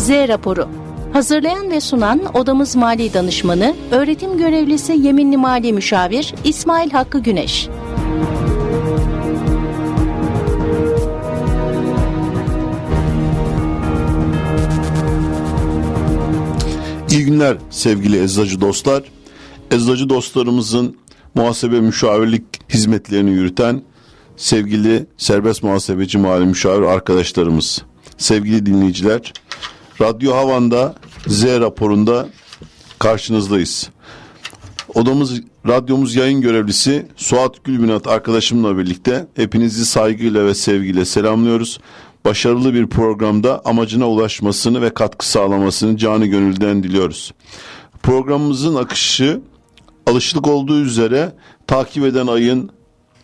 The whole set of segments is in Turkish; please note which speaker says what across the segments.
Speaker 1: Z raporu. Hazırlayan ve sunan Odamız Mali Danışmanı, Öğretim Görevlisi Yeminli Mali Müşavir İsmail Hakkı Güneş.
Speaker 2: İyi günler sevgili eczacı dostlar. Eczacı dostlarımızın muhasebe müşavirlik hizmetlerini yürüten sevgili serbest muhasebeci mali müşavir arkadaşlarımız, sevgili dinleyiciler, Radyo Havan'da Z raporunda karşınızdayız. Odamız, radyomuz yayın görevlisi Suat Gülbinat arkadaşımla birlikte hepinizi saygıyla ve sevgiyle selamlıyoruz. Başarılı bir programda amacına ulaşmasını ve katkı sağlamasını canı gönülden diliyoruz. Programımızın akışı alışılık olduğu üzere takip eden ayın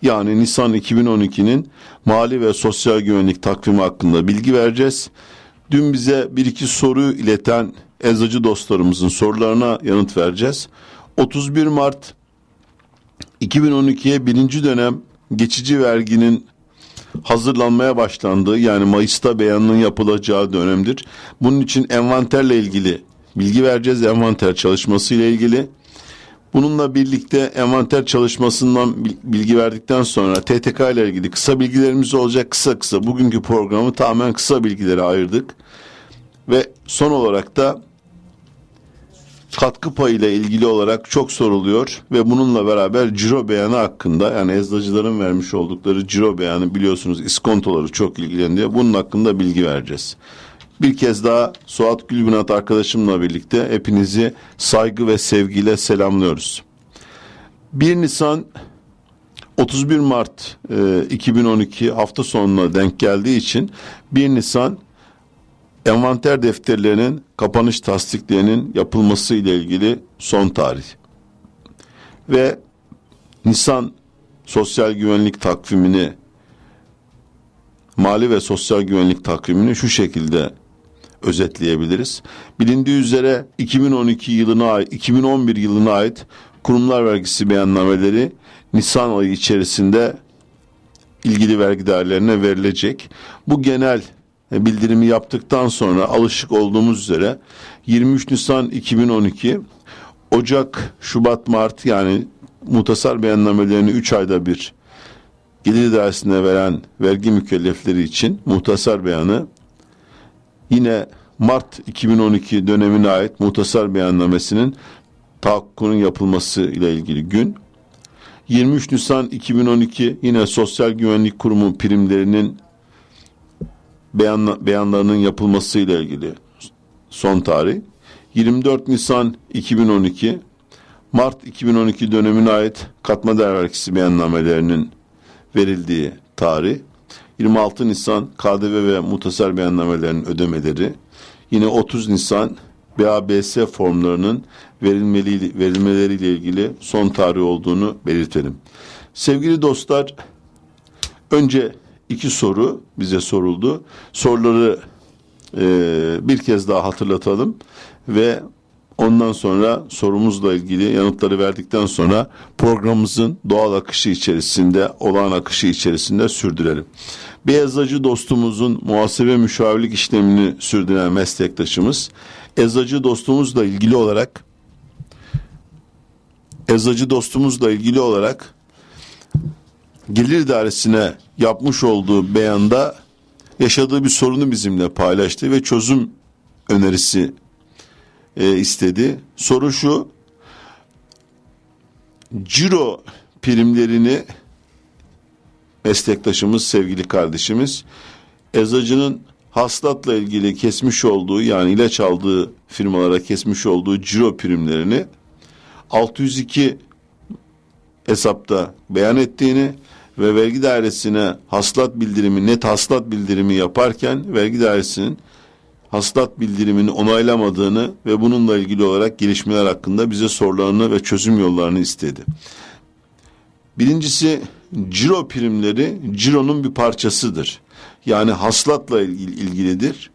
Speaker 2: yani Nisan 2012'nin mali ve sosyal güvenlik takvimi hakkında bilgi vereceğiz. Dün bize bir iki soru ileten eczacı dostlarımızın sorularına yanıt vereceğiz. 31 Mart 2012'ye birinci dönem geçici verginin hazırlanmaya başlandığı yani Mayıs'ta beyanının yapılacağı dönemdir. Bunun için envanterle ilgili bilgi vereceğiz. Envanter çalışması ile ilgili. Bununla birlikte envanter çalışmasından bilgi verdikten sonra TTK ile ilgili kısa bilgilerimiz olacak. Kısa kısa bugünkü programı tamamen kısa bilgilere ayırdık. Ve son olarak da katkı payı ile ilgili olarak çok soruluyor ve bununla beraber ciro beyanı hakkında yani eczacıların vermiş oldukları ciro beyanı biliyorsunuz iskontoları çok ilgileniyor. Bunun hakkında bilgi vereceğiz. Bir kez daha Suat Gülbinat arkadaşımla birlikte hepinizi saygı ve sevgiyle selamlıyoruz. 1 Nisan 31 Mart e, 2012 hafta sonuna denk geldiği için 1 Nisan envanter defterlerinin kapanış tasdiklerinin yapılması ile ilgili son tarih. Ve Nisan sosyal güvenlik takvimini mali ve sosyal güvenlik takvimini şu şekilde özetleyebiliriz. Bilindiği üzere 2012 yılına ait 2011 yılına ait kurumlar vergisi beyannameleri Nisan ayı içerisinde ilgili vergi değerlerine verilecek. Bu genel bildirimi yaptıktan sonra alışık olduğumuz üzere 23 Nisan 2012 Ocak, Şubat, Mart yani muhtasar beyannamelerini 3 ayda bir gelir dairesine veren vergi mükellefleri için muhtasar beyanı yine Mart 2012 dönemine ait muhtasar beyannamesinin tahakkukunun yapılması ile ilgili gün. 23 Nisan 2012 yine Sosyal Güvenlik Kurumu primlerinin beyanla, beyanlarının yapılması ile ilgili son tarih. 24 Nisan 2012 Mart 2012 dönemine ait katma değer vergisi beyannamelerinin verildiği tarih 26 Nisan KDV ve muhtasar beyannamelerinin ödemeleri yine 30 Nisan BABS formlarının verilmeli, verilmeleriyle ilgili son tarih olduğunu belirtelim. Sevgili dostlar, önce iki soru bize soruldu. Soruları e, bir kez daha hatırlatalım ve ondan sonra sorumuzla ilgili yanıtları verdikten sonra programımızın doğal akışı içerisinde, olağan akışı içerisinde sürdürelim. Bir dostumuzun muhasebe müşavirlik işlemini sürdüren meslektaşımız, eczacı dostumuzla ilgili olarak eczacı dostumuzla ilgili olarak gelir dairesine yapmış olduğu beyanda yaşadığı bir sorunu bizimle paylaştı ve çözüm önerisi e, istedi. Soru şu, ciro primlerini meslektaşımız, sevgili kardeşimiz, eczacının haslatla ilgili kesmiş olduğu yani ilaç aldığı firmalara kesmiş olduğu ciro primlerini 602 hesapta beyan ettiğini ve vergi dairesine haslat bildirimi, net haslat bildirimi yaparken vergi dairesinin haslat bildirimini onaylamadığını ve bununla ilgili olarak gelişmeler hakkında bize sorularını ve çözüm yollarını istedi. Birincisi ciro primleri cironun bir parçasıdır. Yani haslatla ilgili, ilgilidir.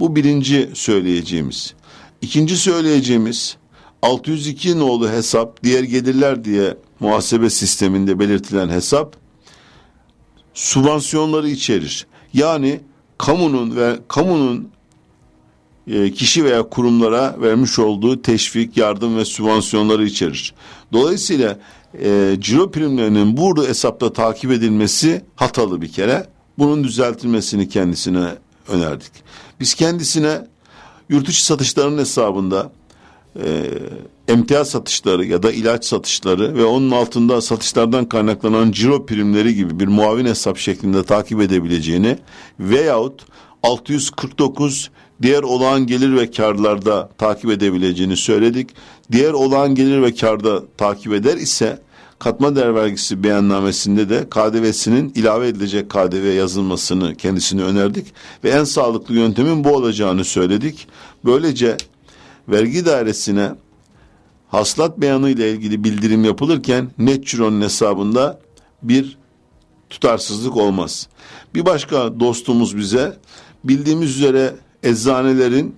Speaker 2: Bu birinci söyleyeceğimiz. İkinci söyleyeceğimiz 602 nolu hesap diğer gelirler diye muhasebe sisteminde belirtilen hesap subvansiyonları içerir. Yani kamunun ve kamunun e, kişi veya kurumlara vermiş olduğu teşvik, yardım ve sübvansiyonları içerir. Dolayısıyla e, ciro primlerinin burada hesapta takip edilmesi hatalı bir kere. Bunun düzeltilmesini kendisine önerdik. Biz kendisine yurt içi satışlarının hesabında e, emtia satışları ya da ilaç satışları ve onun altında satışlardan kaynaklanan ciro primleri gibi bir muavin hesap şeklinde takip edebileceğini veyahut 649 diğer olağan gelir ve karlarda takip edebileceğini söyledik. Diğer olağan gelir ve karda takip eder ise katma değer vergisi beyannamesinde de KDV'sinin ilave edilecek KDV yazılmasını kendisine önerdik ve en sağlıklı yöntemin bu olacağını söyledik. Böylece vergi dairesine haslat beyanı ile ilgili bildirim yapılırken net cironun hesabında bir tutarsızlık olmaz. Bir başka dostumuz bize bildiğimiz üzere eczanelerin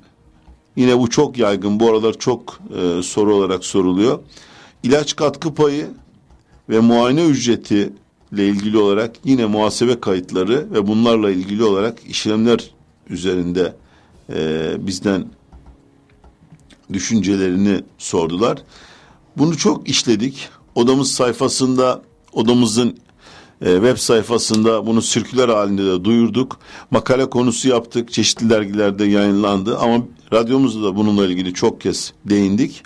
Speaker 2: yine bu çok yaygın bu aralar çok e, soru olarak soruluyor. İlaç katkı payı ve muayene ücreti ile ilgili olarak yine muhasebe kayıtları ve bunlarla ilgili olarak işlemler üzerinde e, bizden düşüncelerini sordular. Bunu çok işledik. Odamız sayfasında, odamızın web sayfasında bunu sirküler halinde de duyurduk. Makale konusu yaptık. Çeşitli dergilerde yayınlandı ama radyomuzda da bununla ilgili çok kez değindik.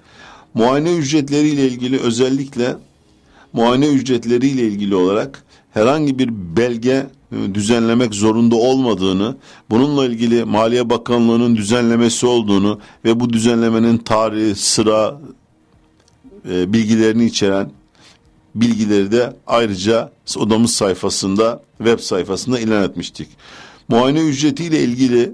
Speaker 2: Muayene ücretleriyle ilgili özellikle muayene ücretleriyle ilgili olarak herhangi bir belge e, düzenlemek zorunda olmadığını, bununla ilgili Maliye Bakanlığı'nın düzenlemesi olduğunu ve bu düzenlemenin tarihi, sıra e, bilgilerini içeren bilgileri de ayrıca odamız sayfasında, web sayfasında ilan etmiştik. Muayene ücretiyle ilgili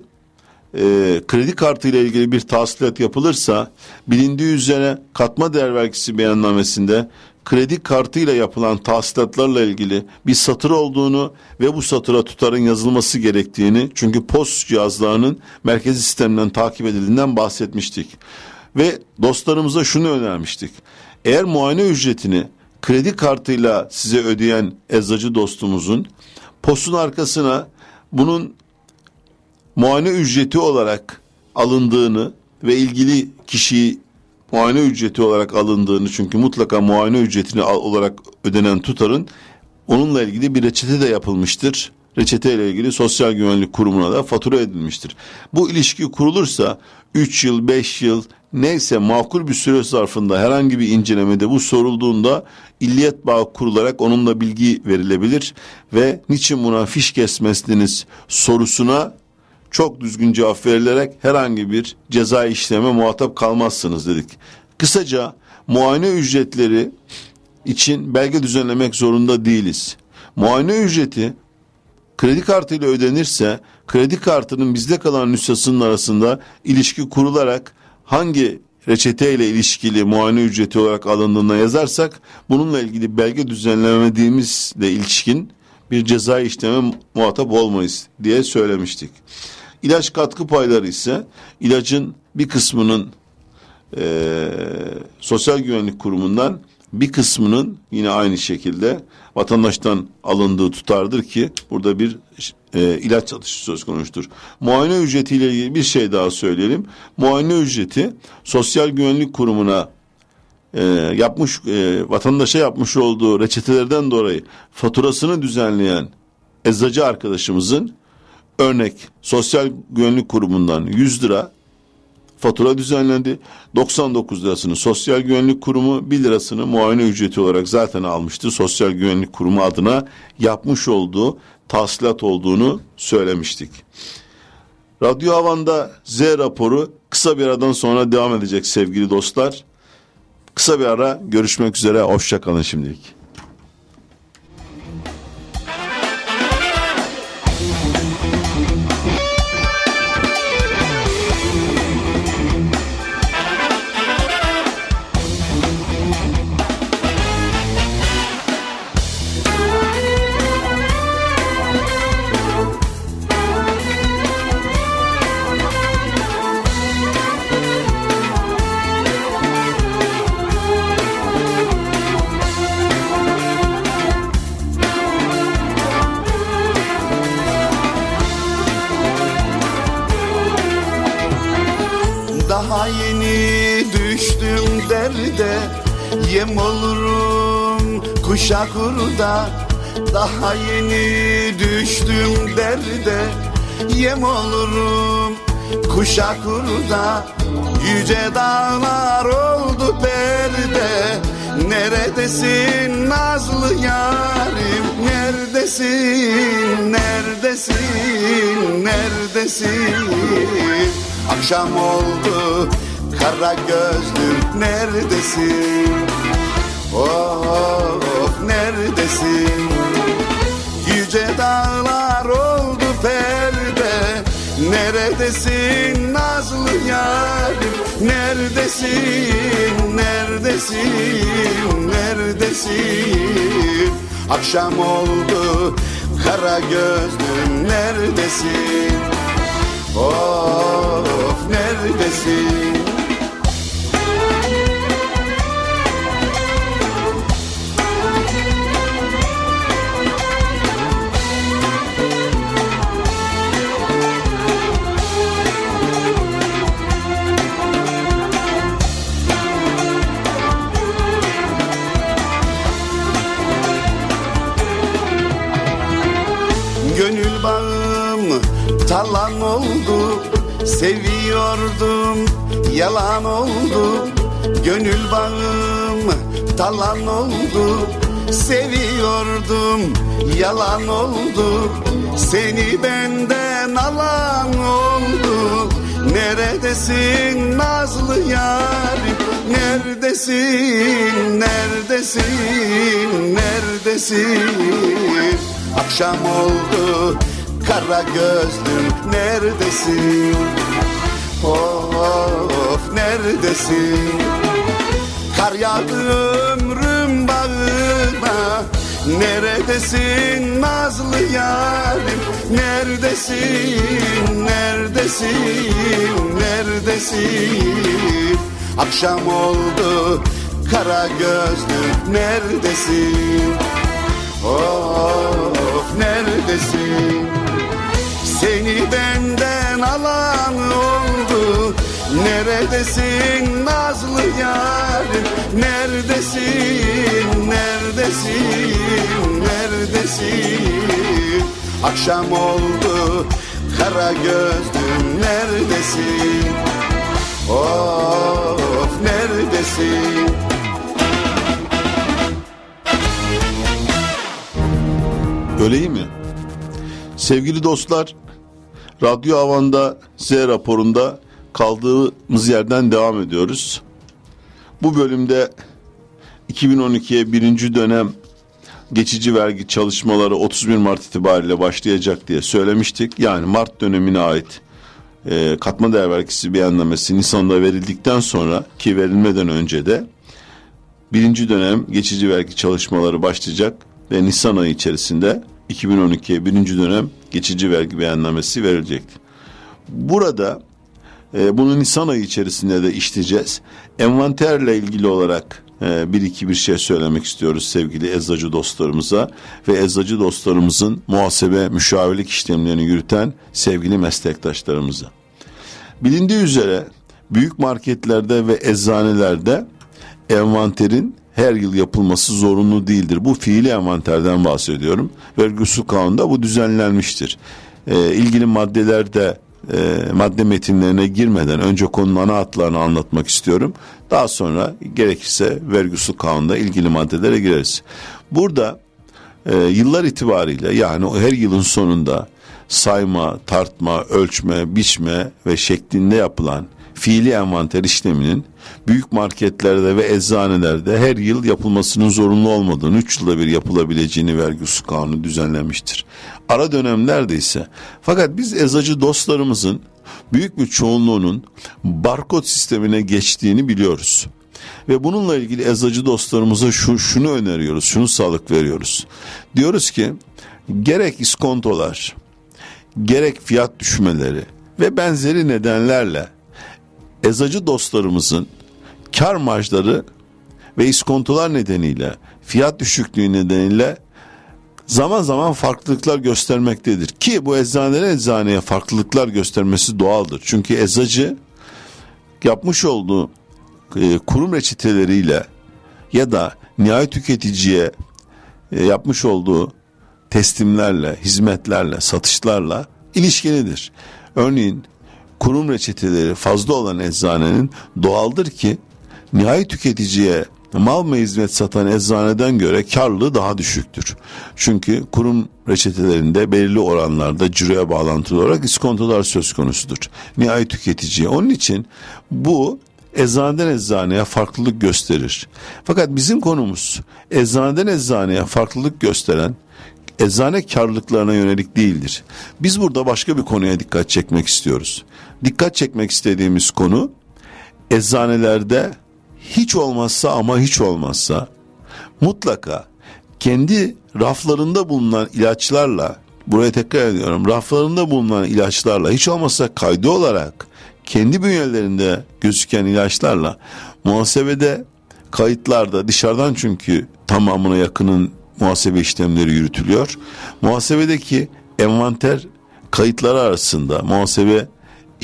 Speaker 2: e, kredi kartı ile ilgili bir tahsilat yapılırsa bilindiği üzere katma değer vergisi beyannamesinde kredi kartıyla yapılan tahsilatlarla ilgili bir satır olduğunu ve bu satıra tutarın yazılması gerektiğini çünkü post cihazlarının merkezi sistemden takip edildiğinden bahsetmiştik. Ve dostlarımıza şunu önermiştik. Eğer muayene ücretini kredi kartıyla size ödeyen eczacı dostumuzun postun arkasına bunun muayene ücreti olarak alındığını ve ilgili kişiyi muayene ücreti olarak alındığını çünkü mutlaka muayene ücretini olarak ödenen tutarın onunla ilgili bir reçete de yapılmıştır. Reçete ile ilgili Sosyal Güvenlik Kurumu'na da fatura edilmiştir. Bu ilişki kurulursa 3 yıl, 5 yıl neyse makul bir süre zarfında herhangi bir incelemede bu sorulduğunda illiyet bağı kurularak onunla bilgi verilebilir ve niçin buna fiş kesmezsiniz sorusuna çok düzgün cevap verilerek herhangi bir ceza işleme muhatap kalmazsınız dedik. Kısaca muayene ücretleri için belge düzenlemek zorunda değiliz. Muayene ücreti kredi kartıyla ödenirse kredi kartının bizde kalan nüshasının arasında ilişki kurularak hangi reçete ile ilişkili muayene ücreti olarak alındığına yazarsak bununla ilgili belge düzenlemediğimizle ilişkin bir ceza işleme muhatap olmayız diye söylemiştik. İlaç katkı payları ise ilacın bir kısmının e, Sosyal Güvenlik Kurumu'ndan bir kısmının yine aynı şekilde vatandaştan alındığı tutardır ki burada bir e, ilaç satışı söz konusudur. Muayene ücretiyle ilgili bir şey daha söyleyelim. Muayene ücreti Sosyal Güvenlik Kurumu'na e, yapmış e, vatandaşa yapmış olduğu reçetelerden dolayı faturasını düzenleyen eczacı arkadaşımızın örnek Sosyal Güvenlik Kurumu'ndan 100 lira fatura düzenlendi. 99 lirasını Sosyal Güvenlik Kurumu 1 lirasını muayene ücreti olarak zaten almıştı. Sosyal Güvenlik Kurumu adına yapmış olduğu tahsilat olduğunu söylemiştik. Radyo Havan'da Z raporu kısa bir aradan sonra devam edecek sevgili dostlar. Kısa bir ara görüşmek üzere. Hoşçakalın şimdilik.
Speaker 3: Daha yeni düştüm derde Yem olurum kuşa kurda. Daha yeni düştüm derde Yem olurum kuşa kurda. Yüce dağlar oldu perde Neredesin nazlı yarim? Neredesin, neredesin, neredesin Akşam oldu kara gözlüm neredesin? Of neredesin? Yüce dağlar oldu perde Neredesin nazlı yarim Neredesin, neredesin, neredesin? Akşam oldu kara gözlüm neredesin Of neredesin talan oldu Seviyordum. Yalan oldu Gönül bağım talan oldu. Seviyordum yalan oldu. Seni benden alan oldu. Neredesin nazlı yarim Neredesin, neredesin, neredesin? Akşam oldu kara gözlüm neredesin? Of neredesin? Kar yağdı ömrüm bağına Neredesin nazlı yarim? Neredesin, neredesin, neredesin? Akşam oldu kara gözlüm neredesin? Of neredesin Seni benden alan oldu. Neredesin nazlı yarim Neredesin, neredesin, neredesin? Akşam oldu kara gözlüm neredesin? Of neredesin?
Speaker 2: Öyle mi? Sevgili dostlar, Radyo Havan'da Z raporunda kaldığımız yerden devam ediyoruz. Bu bölümde 2012'ye birinci dönem geçici vergi çalışmaları 31 Mart itibariyle başlayacak diye söylemiştik. Yani Mart dönemine ait e, katma değer vergisi beyannamesi Nisan'da verildikten sonra ki verilmeden önce de birinci dönem geçici vergi çalışmaları başlayacak ve Nisan ayı içerisinde 2012'ye birinci dönem geçici vergi beyannamesi verilecekti. Burada e, bunu Nisan ayı içerisinde de işleyeceğiz. Envanterle ilgili olarak e, bir iki bir şey söylemek istiyoruz sevgili eczacı dostlarımıza ve eczacı dostlarımızın muhasebe müşavirlik işlemlerini yürüten sevgili meslektaşlarımıza. Bilindiği üzere büyük marketlerde ve eczanelerde envanterin her yıl yapılması zorunlu değildir. Bu fiili envanterden bahsediyorum. Vergi usul kanunda bu düzenlenmiştir. E, ilgili maddelerde e, madde metinlerine girmeden önce konunun ana hatlarını anlatmak istiyorum. Daha sonra gerekirse vergi usul kanunda ilgili maddelere gireriz. Burada e, yıllar itibariyle yani her yılın sonunda sayma, tartma, ölçme, biçme ve şeklinde yapılan fiili envanter işleminin büyük marketlerde ve eczanelerde her yıl yapılmasının zorunlu olmadığını, 3 yılda bir yapılabileceğini vergi usul kanunu düzenlemiştir. Ara dönemlerde ise fakat biz eczacı dostlarımızın büyük bir çoğunluğunun barkod sistemine geçtiğini biliyoruz. Ve bununla ilgili eczacı dostlarımıza şu, şunu öneriyoruz, şunu sağlık veriyoruz. Diyoruz ki gerek iskontolar, gerek fiyat düşmeleri ve benzeri nedenlerle eczacı dostlarımızın kar marjları ve iskontolar nedeniyle fiyat düşüklüğü nedeniyle zaman zaman farklılıklar göstermektedir. Ki bu eczanelerin eczaneye farklılıklar göstermesi doğaldır. Çünkü eczacı yapmış olduğu e, kurum reçeteleriyle ya da nihai tüketiciye e, yapmış olduğu teslimlerle, hizmetlerle, satışlarla ilişkilidir. Örneğin kurum reçeteleri fazla olan eczanenin doğaldır ki nihai tüketiciye mal ve hizmet satan eczaneden göre karlılığı daha düşüktür. Çünkü kurum reçetelerinde belirli oranlarda ciroya bağlantılı olarak iskontolar söz konusudur. Nihai tüketiciye. Onun için bu eczaneden eczaneye farklılık gösterir. Fakat bizim konumuz eczaneden eczaneye farklılık gösteren eczane karlılıklarına yönelik değildir. Biz burada başka bir konuya dikkat çekmek istiyoruz. Dikkat çekmek istediğimiz konu eczanelerde hiç olmazsa ama hiç olmazsa mutlaka kendi raflarında bulunan ilaçlarla buraya tekrar ediyorum raflarında bulunan ilaçlarla hiç olmazsa kaydı olarak kendi bünyelerinde gözüken ilaçlarla muhasebede kayıtlarda dışarıdan çünkü tamamına yakının muhasebe işlemleri yürütülüyor. Muhasebedeki envanter kayıtları arasında muhasebe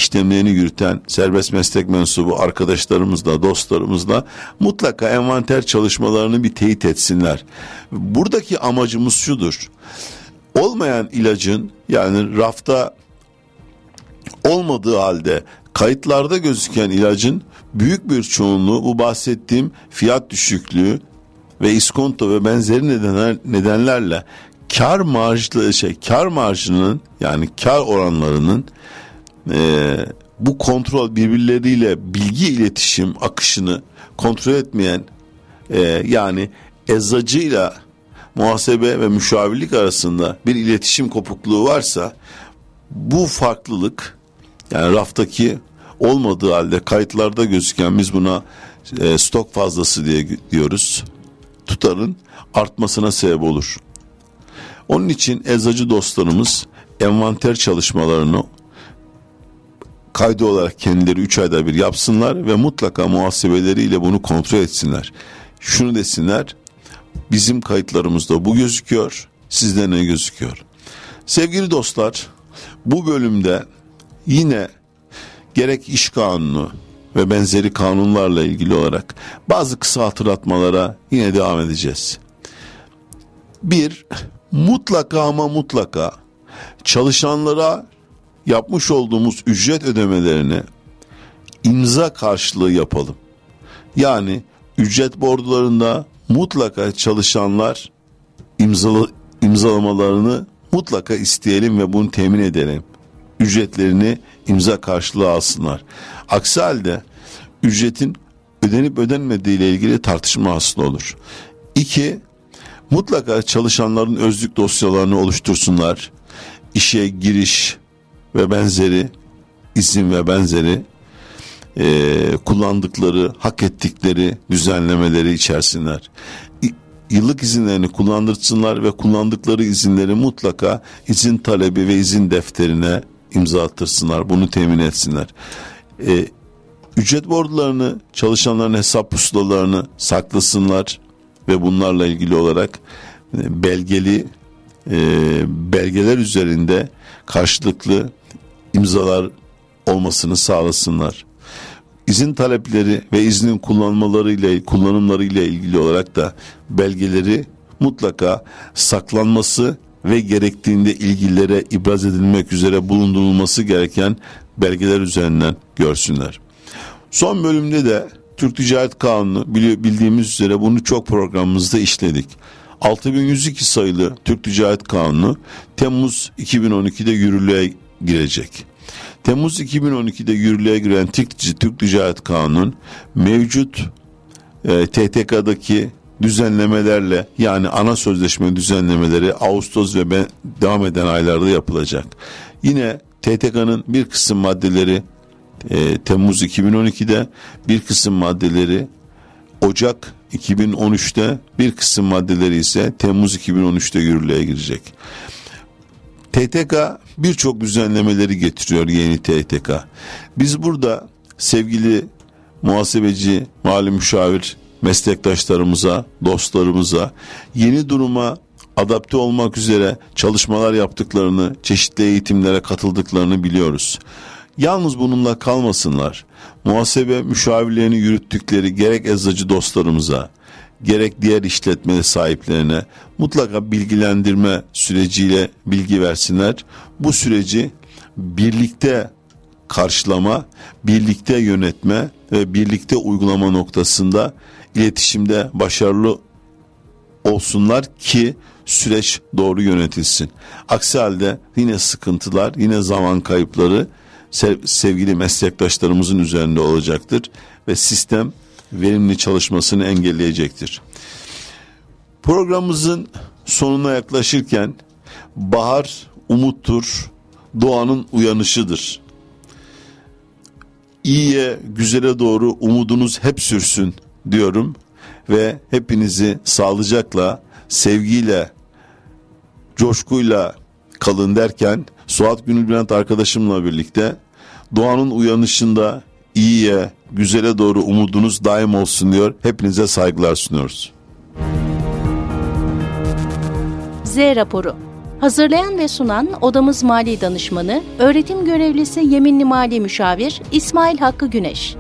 Speaker 2: işlemlerini yürüten serbest meslek mensubu arkadaşlarımızla, dostlarımızla mutlaka envanter çalışmalarını bir teyit etsinler. Buradaki amacımız şudur. Olmayan ilacın yani rafta olmadığı halde kayıtlarda gözüken ilacın büyük bir çoğunluğu bu bahsettiğim fiyat düşüklüğü ve iskonto ve benzeri nedenler, nedenlerle kar marjlı şey kar marjının yani kar oranlarının e, bu kontrol birbirleriyle bilgi iletişim akışını kontrol etmeyen e, yani eczacıyla muhasebe ve müşavirlik arasında bir iletişim kopukluğu varsa bu farklılık yani raftaki olmadığı halde kayıtlarda gözüken biz buna e, stok fazlası diye diyoruz. Tutarın artmasına sebep olur. Onun için eczacı dostlarımız envanter çalışmalarını kaydı olarak kendileri 3 ayda bir yapsınlar ve mutlaka muhasebeleriyle bunu kontrol etsinler. Şunu desinler, bizim kayıtlarımızda bu gözüküyor, sizde ne gözüküyor? Sevgili dostlar, bu bölümde yine gerek iş kanunu ve benzeri kanunlarla ilgili olarak bazı kısa hatırlatmalara yine devam edeceğiz. Bir, mutlaka ama mutlaka çalışanlara yapmış olduğumuz ücret ödemelerini imza karşılığı yapalım. Yani ücret bordularında mutlaka çalışanlar imzalı, imzalamalarını mutlaka isteyelim ve bunu temin edelim. Ücretlerini imza karşılığı alsınlar. Aksi halde ücretin ödenip ödenmediği ile ilgili tartışma hasıl olur. İki, mutlaka çalışanların özlük dosyalarını oluştursunlar. İşe giriş, ve benzeri isim ve benzeri e, kullandıkları, hak ettikleri düzenlemeleri içersinler. Yıllık izinlerini kullandırsınlar ve kullandıkları izinleri mutlaka izin talebi ve izin defterine imza attırsınlar. Bunu temin etsinler. E, ücret bordularını, çalışanların hesap pusulalarını saklasınlar ve bunlarla ilgili olarak e, belgeli e, belgeler üzerinde karşılıklı imzalar olmasını sağlasınlar. İzin talepleri ve iznin kullanmaları ile kullanımları ile ilgili olarak da belgeleri mutlaka saklanması ve gerektiğinde ilgililere ibraz edilmek üzere bulundurulması gereken belgeler üzerinden görsünler. Son bölümde de Türk Ticaret Kanunu bildiğimiz üzere bunu çok programımızda işledik. 6102 sayılı Türk Ticaret Kanunu Temmuz 2012'de yürürlüğe girecek. Temmuz 2012'de yürürlüğe giren Türk, Ticaret Kanunu mevcut e, TTK'daki düzenlemelerle yani ana sözleşme düzenlemeleri Ağustos ve ben, devam eden aylarda yapılacak. Yine TTK'nın bir kısım maddeleri e, Temmuz 2012'de bir kısım maddeleri Ocak 2013'te bir kısım maddeleri ise Temmuz 2013'te yürürlüğe girecek. TTK birçok düzenlemeleri getiriyor yeni TTK. Biz burada sevgili muhasebeci, mali müşavir meslektaşlarımıza, dostlarımıza yeni duruma adapte olmak üzere çalışmalar yaptıklarını, çeşitli eğitimlere katıldıklarını biliyoruz. Yalnız bununla kalmasınlar. Muhasebe müşavirlerini yürüttükleri gerek eczacı dostlarımıza, gerek diğer işletme sahiplerine mutlaka bilgilendirme süreciyle bilgi versinler. Bu süreci birlikte karşılama, birlikte yönetme ve birlikte uygulama noktasında iletişimde başarılı olsunlar ki süreç doğru yönetilsin. Aksi halde yine sıkıntılar, yine zaman kayıpları sevgili meslektaşlarımızın üzerinde olacaktır ve sistem verimli çalışmasını engelleyecektir. Programımızın sonuna yaklaşırken bahar umuttur, doğanın uyanışıdır. İyiye, güzele doğru umudunuz hep sürsün diyorum ve hepinizi sağlıcakla, sevgiyle, coşkuyla kalın derken Suat Günül Bülent arkadaşımla birlikte doğanın uyanışında iyiye, güzele doğru umudunuz daim olsun diyor. Hepinize saygılar sunuyoruz.
Speaker 1: Z raporu Hazırlayan ve sunan Odamız Mali Danışmanı, Öğretim Görevlisi Yeminli Mali Müşavir İsmail Hakkı Güneş.